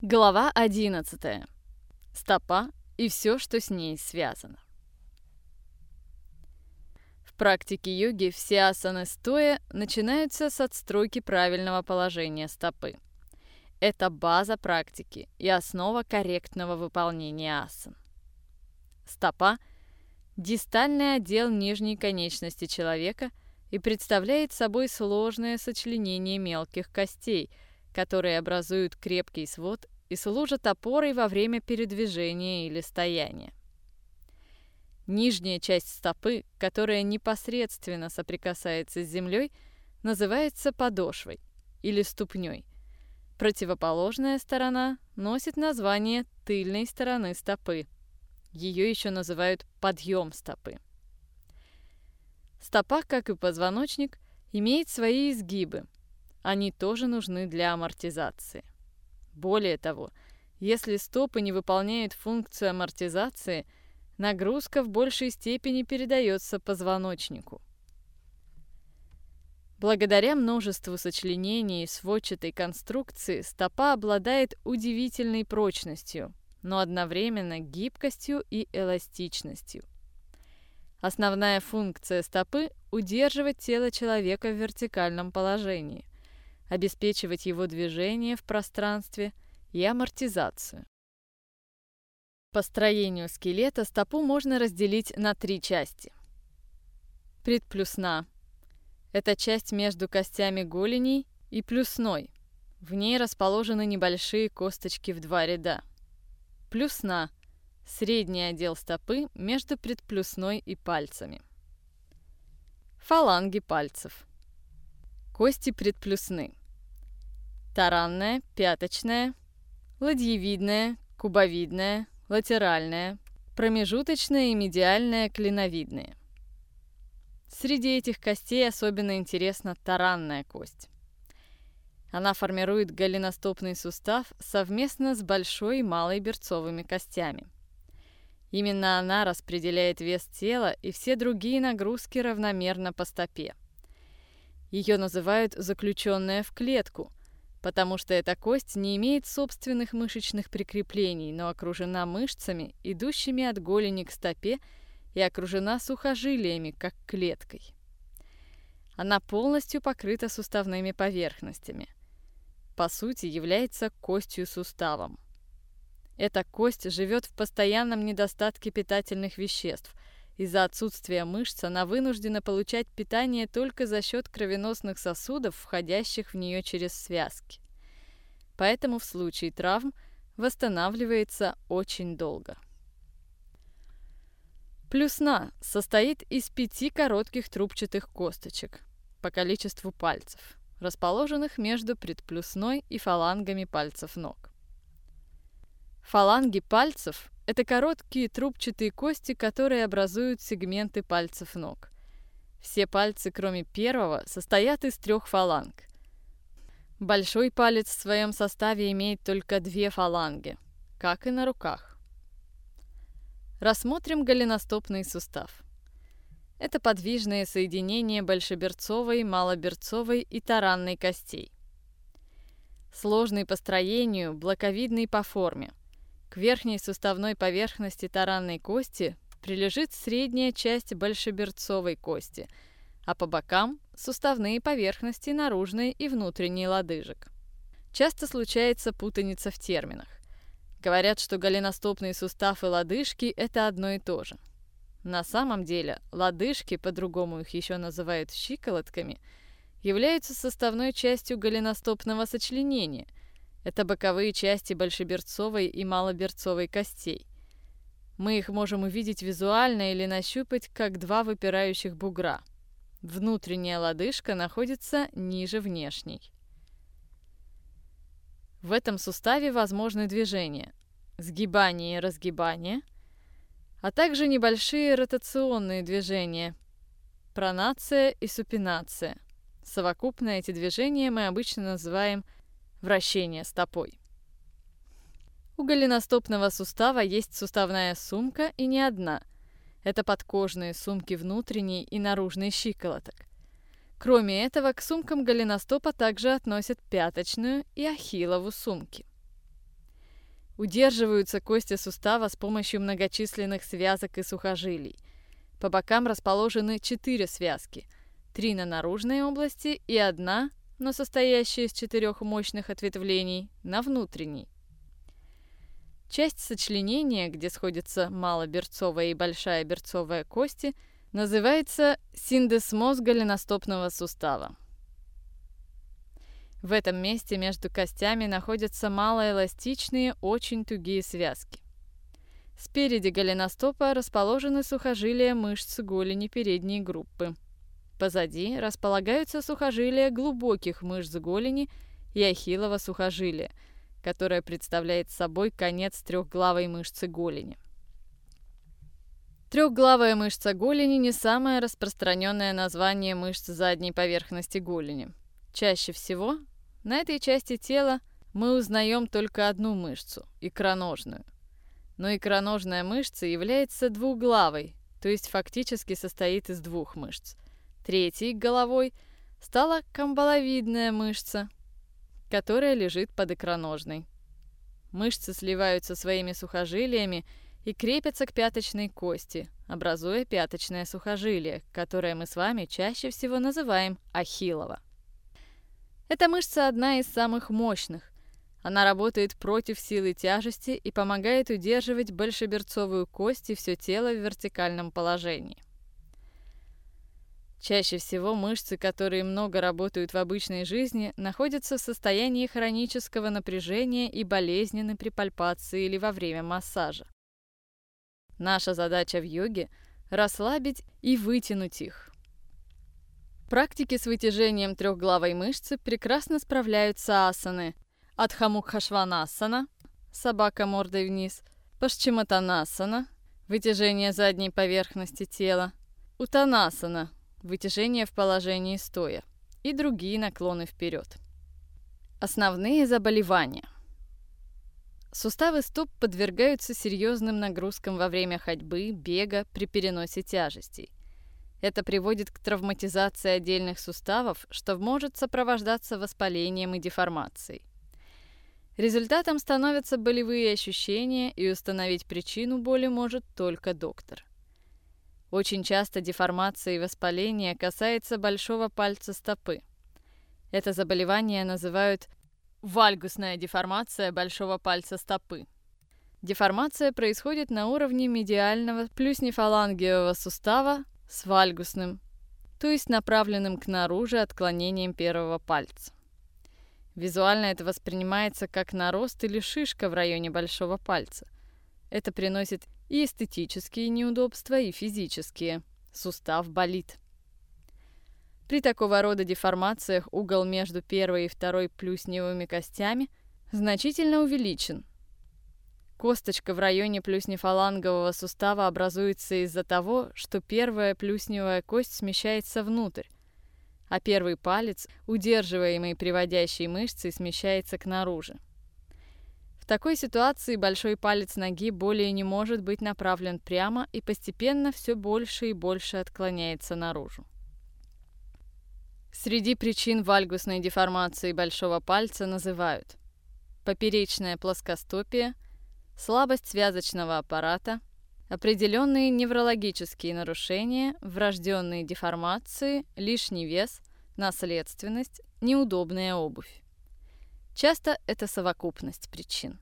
Глава 11. Стопа и все, что с ней связано. В практике йоги все асаны стоя начинаются с отстройки правильного положения стопы. Это база практики и основа корректного выполнения асан. Стопа – дистальный отдел нижней конечности человека и представляет собой сложное сочленение мелких костей, которые образуют крепкий свод и служат опорой во время передвижения или стояния. Нижняя часть стопы, которая непосредственно соприкасается с землей, называется подошвой или ступней. Противоположная сторона носит название тыльной стороны стопы. Ее еще называют подъем стопы. Стопа, как и позвоночник, имеет свои изгибы. Они тоже нужны для амортизации. Более того, если стопы не выполняют функцию амортизации, нагрузка в большей степени передается позвоночнику. Благодаря множеству сочленений и сводчатой конструкции стопа обладает удивительной прочностью, но одновременно гибкостью и эластичностью. Основная функция стопы – удерживать тело человека в вертикальном положении – обеспечивать его движение в пространстве и амортизацию. По строению скелета стопу можно разделить на три части. Предплюсна – это часть между костями голеней и плюсной. В ней расположены небольшие косточки в два ряда. Плюсна – средний отдел стопы между предплюсной и пальцами. Фаланги пальцев. Кости предплюсны таранная, пяточная, ладьевидная, кубовидная, латеральная, промежуточная и медиальная клиновидные. Среди этих костей особенно интересна таранная кость. Она формирует голеностопный сустав совместно с большой и малой берцовыми костями. Именно она распределяет вес тела и все другие нагрузки равномерно по стопе. Ее называют заключенная в клетку, потому что эта кость не имеет собственных мышечных прикреплений, но окружена мышцами, идущими от голени к стопе, и окружена сухожилиями, как клеткой. Она полностью покрыта суставными поверхностями. По сути, является костью-суставом. Эта кость живет в постоянном недостатке питательных веществ – из-за отсутствия мышц она вынуждена получать питание только за счет кровеносных сосудов, входящих в нее через связки. Поэтому в случае травм восстанавливается очень долго. Плюсна состоит из пяти коротких трубчатых косточек по количеству пальцев, расположенных между предплюсной и фалангами пальцев ног. Фаланги пальцев это короткие трубчатые кости, которые образуют сегменты пальцев ног. Все пальцы, кроме первого, состоят из трех фаланг. Большой палец в своем составе имеет только две фаланги, как и на руках. Рассмотрим голеностопный сустав. Это подвижное соединение большеберцовой, малоберцовой и таранной костей. Сложный по строению, блоковидный по форме. К верхней суставной поверхности таранной кости прилежит средняя часть большеберцовой кости, а по бокам – суставные поверхности наружной и внутренней лодыжек. Часто случается путаница в терминах. Говорят, что голеностопный сустав и лодыжки – это одно и то же. На самом деле, лодыжки, по-другому их еще называют щиколотками, являются составной частью голеностопного сочленения – это боковые части большеберцовой и малоберцовой костей. Мы их можем увидеть визуально или нащупать, как два выпирающих бугра. Внутренняя лодыжка находится ниже внешней. В этом суставе возможны движения, сгибание и разгибание, а также небольшие ротационные движения, пронация и супинация. Совокупно эти движения мы обычно называем – вращение стопой. У голеностопного сустава есть суставная сумка и не одна. Это подкожные сумки внутренней и наружной щиколоток. Кроме этого, к сумкам голеностопа также относят пяточную и ахиллову сумки. Удерживаются кости сустава с помощью многочисленных связок и сухожилий. По бокам расположены четыре связки. Три на наружной области и одна, но состоящая из четырех мощных ответвлений, на внутренней. Часть сочленения, где сходятся малоберцовая и большая берцовая кости, называется синдесмоз голеностопного сустава. В этом месте между костями находятся малоэластичные, очень тугие связки. Спереди голеностопа расположены сухожилия мышц голени передней группы. Позади располагаются сухожилия глубоких мышц голени и ахиллова сухожилия, которое представляет собой конец трехглавой мышцы голени. Трехглавая мышца голени не самое распространенное название мышц задней поверхности голени. Чаще всего на этой части тела мы узнаем только одну мышцу – икроножную – но икроножная мышца является двуглавой, то есть фактически состоит из двух мышц. Третьей головой стала камбаловидная мышца, которая лежит под икроножной. Мышцы сливаются своими сухожилиями и крепятся к пяточной кости, образуя пяточное сухожилие, которое мы с вами чаще всего называем ахиллово. Эта мышца одна из самых мощных, она работает против силы тяжести и помогает удерживать большеберцовую кость и все тело в вертикальном положении. Чаще всего мышцы, которые много работают в обычной жизни, находятся в состоянии хронического напряжения и болезненны при пальпации или во время массажа. Наша задача в йоге – расслабить и вытянуть их. Практики с вытяжением трехглавой мышцы прекрасно справляются асаны – Адхамукхашванасана, собака мордой вниз, Пашчиматанасана, вытяжение задней поверхности тела, Утанасана, вытяжение в положении стоя и другие наклоны вперед. Основные заболевания. Суставы стоп подвергаются серьезным нагрузкам во время ходьбы, бега, при переносе тяжестей. Это приводит к травматизации отдельных суставов, что может сопровождаться воспалением и деформацией. Результатом становятся болевые ощущения, и установить причину боли может только доктор. Очень часто деформация и воспаление касается большого пальца стопы. Это заболевание называют вальгусная деформация большого пальца стопы. Деформация происходит на уровне медиального плюснефалангиевого сустава с вальгусным, то есть направленным к наружу отклонением первого пальца. Визуально это воспринимается как нарост или шишка в районе большого пальца. Это приносит и эстетические неудобства, и физические. Сустав болит. При такого рода деформациях угол между первой и второй плюсневыми костями значительно увеличен. Косточка в районе плюснефалангового сустава образуется из-за того, что первая плюсневая кость смещается внутрь, а первый палец, удерживаемый приводящей мышцей, смещается к наружу. Такой ситуации большой палец ноги более не может быть направлен прямо и постепенно все больше и больше отклоняется наружу. Среди причин вальгусной деформации большого пальца называют поперечная плоскостопие, слабость связочного аппарата, определенные неврологические нарушения, врожденные деформации, лишний вес, наследственность, неудобная обувь. Часто это совокупность причин.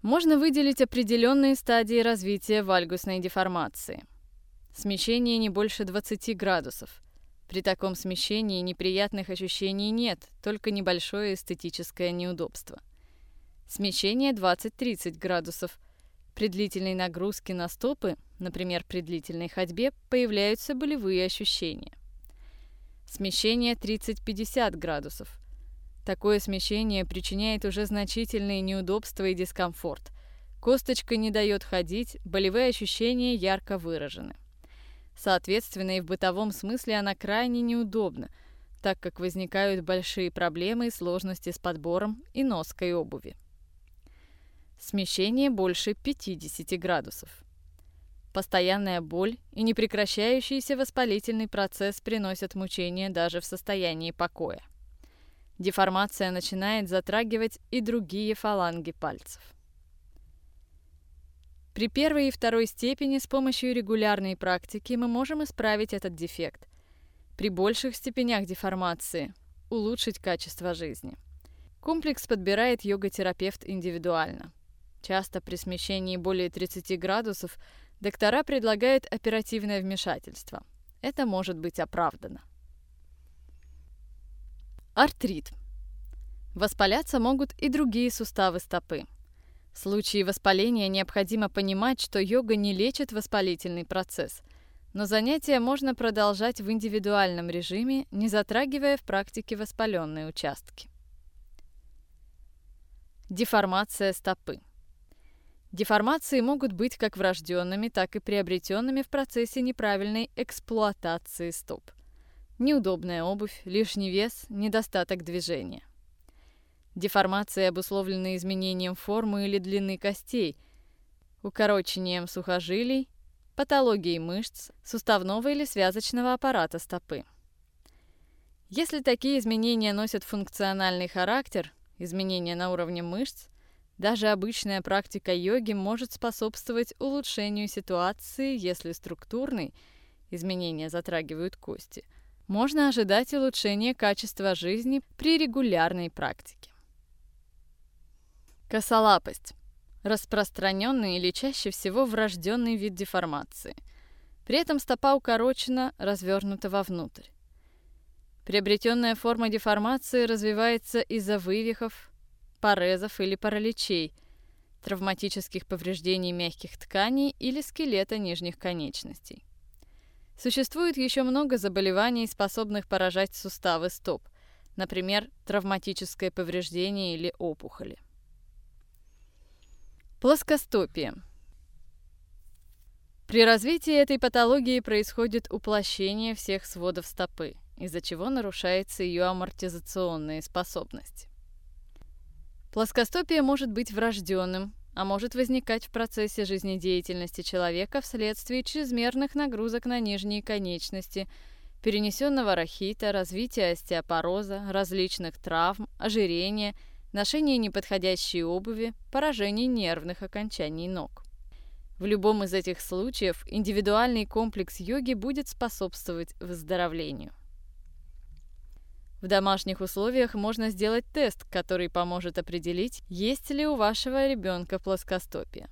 Можно выделить определенные стадии развития вальгусной деформации. Смещение не больше 20 градусов. При таком смещении неприятных ощущений нет, только небольшое эстетическое неудобство. Смещение 20-30 градусов – при длительной нагрузке на стопы, например, при длительной ходьбе, появляются болевые ощущения. Смещение 30-50 градусов. Такое смещение причиняет уже значительные неудобства и дискомфорт. Косточка не дает ходить, болевые ощущения ярко выражены. Соответственно, и в бытовом смысле она крайне неудобна, так как возникают большие проблемы и сложности с подбором и ноской обуви. Смещение больше 50 градусов. Постоянная боль и непрекращающийся воспалительный процесс приносят мучения даже в состоянии покоя. Деформация начинает затрагивать и другие фаланги пальцев. При первой и второй степени с помощью регулярной практики мы можем исправить этот дефект. При больших степенях деформации – улучшить качество жизни. Комплекс подбирает йога-терапевт индивидуально. Часто при смещении более 30 градусов доктора предлагают оперативное вмешательство. Это может быть оправдано. Артрит. Воспаляться могут и другие суставы стопы – в случае воспаления необходимо понимать, что йога не лечит воспалительный процесс, но занятия можно продолжать в индивидуальном режиме, не затрагивая в практике воспаленные участки. Деформация стопы. Деформации могут быть как врожденными, так и приобретенными в процессе неправильной эксплуатации стоп. Неудобная обувь, лишний вес, недостаток движения. Деформации обусловлены изменением формы или длины костей, укорочением сухожилий, патологией мышц, суставного или связочного аппарата стопы. Если такие изменения носят функциональный характер, изменения на уровне мышц, даже обычная практика йоги может способствовать улучшению ситуации, если структурный, изменения затрагивают кости, можно ожидать улучшения качества жизни при регулярной практике. Косолапость. Распространенный или чаще всего врожденный вид деформации. При этом стопа укорочена, развернута вовнутрь. Приобретенная форма деформации развивается из-за вывихов, порезов или параличей, травматических повреждений мягких тканей или скелета нижних конечностей. Существует еще много заболеваний, способных поражать суставы стоп, например, травматическое повреждение или опухоли. Плоскостопие. При развитии этой патологии происходит уплощение всех сводов стопы, из-за чего нарушается ее амортизационные способности. Плоскостопие может быть врожденным, а может возникать в процессе жизнедеятельности человека вследствие чрезмерных нагрузок на нижние конечности, перенесенного рахита, развития остеопороза, различных травм, ожирения – ношение неподходящей обуви, поражение нервных окончаний ног. В любом из этих случаев индивидуальный комплекс йоги будет способствовать выздоровлению. В домашних условиях можно сделать тест, который поможет определить, есть ли у вашего ребенка плоскостопие.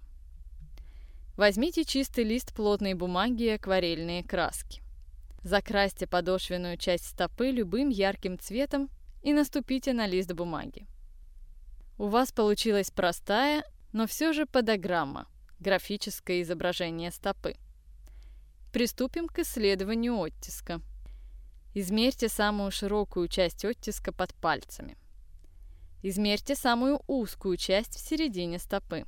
Возьмите чистый лист плотной бумаги и акварельные краски. Закрасьте подошвенную часть стопы любым ярким цветом и наступите на лист бумаги. У вас получилась простая, но все же подограмма, графическое изображение стопы. Приступим к исследованию оттиска. Измерьте самую широкую часть оттиска под пальцами. Измерьте самую узкую часть в середине стопы.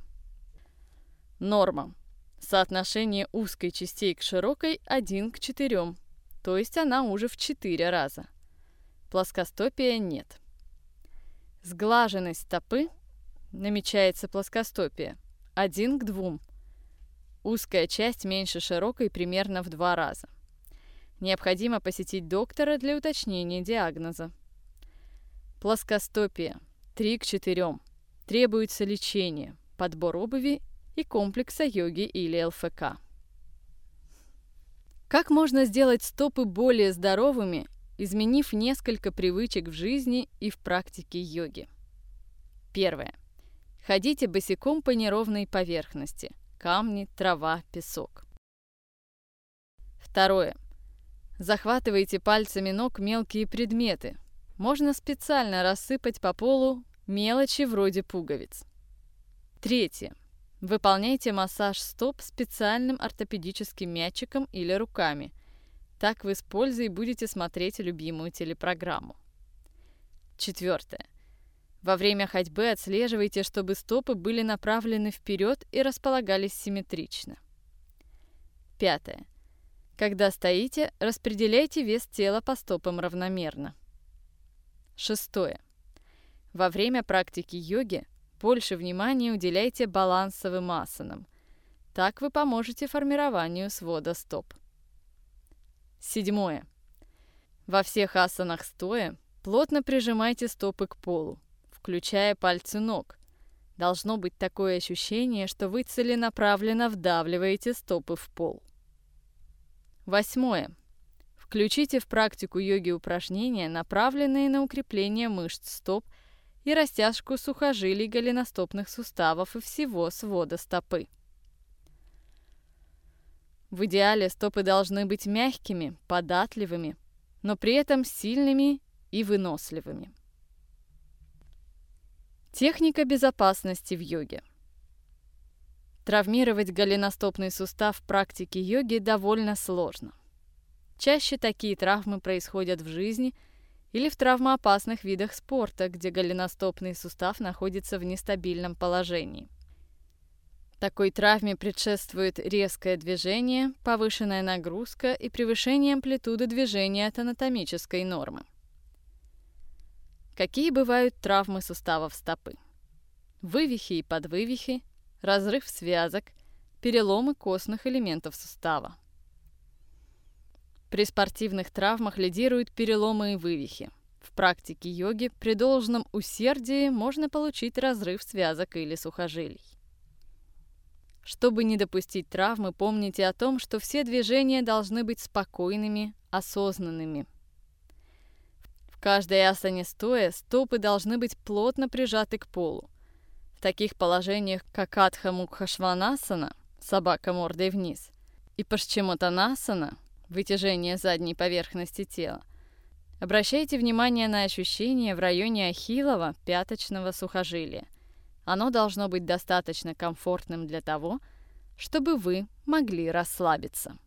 Норма. Соотношение узкой частей к широкой 1 к 4, то есть она уже в 4 раза. Плоскостопия нет. Сглаженность стопы намечается плоскостопие. Один к двум. Узкая часть меньше широкой примерно в два раза. Необходимо посетить доктора для уточнения диагноза. Плоскостопие. 3 к 4. Требуется лечение, подбор обуви и комплекса йоги или ЛФК. Как можно сделать стопы более здоровыми изменив несколько привычек в жизни и в практике йоги. Первое. Ходите босиком по неровной поверхности – камни, трава, песок. Второе. Захватывайте пальцами ног мелкие предметы. Можно специально рассыпать по полу мелочи вроде пуговиц. Третье. Выполняйте массаж стоп специальным ортопедическим мячиком или руками – так вы с пользой будете смотреть любимую телепрограмму. Четвертое. Во время ходьбы отслеживайте, чтобы стопы были направлены вперед и располагались симметрично. Пятое. Когда стоите, распределяйте вес тела по стопам равномерно. Шестое. Во время практики йоги больше внимания уделяйте балансовым асанам. Так вы поможете формированию свода стоп. Седьмое. Во всех асанах стоя Плотно прижимайте стопы к полу, включая пальцы ног. Должно быть такое ощущение, что вы целенаправленно вдавливаете стопы в пол. Восьмое. Включите в практику йоги упражнения, направленные на укрепление мышц стоп и растяжку сухожилий голеностопных суставов и всего свода стопы. В идеале стопы должны быть мягкими, податливыми, но при этом сильными и выносливыми. Техника безопасности в йоге. Травмировать голеностопный сустав в практике йоги довольно сложно. Чаще такие травмы происходят в жизни или в травмоопасных видах спорта, где голеностопный сустав находится в нестабильном положении. Такой травме предшествует резкое движение, повышенная нагрузка и превышение амплитуды движения от анатомической нормы. Какие бывают травмы суставов стопы? Вывихи и подвывихи, разрыв связок, переломы костных элементов сустава. При спортивных травмах лидируют переломы и вывихи. В практике йоги при должном усердии можно получить разрыв связок или сухожилий. Чтобы не допустить травмы, помните о том, что все движения должны быть спокойными, осознанными – каждой асане стоя стопы должны быть плотно прижаты к полу. Таких положениях, как Адха Мукхашванасана, собака мордой вниз, и Пашчемотанасана, вытяжение задней поверхности тела, обращайте внимание на ощущение в районе ахиллова пяточного сухожилия. Оно должно быть достаточно комфортным для того, чтобы вы могли расслабиться.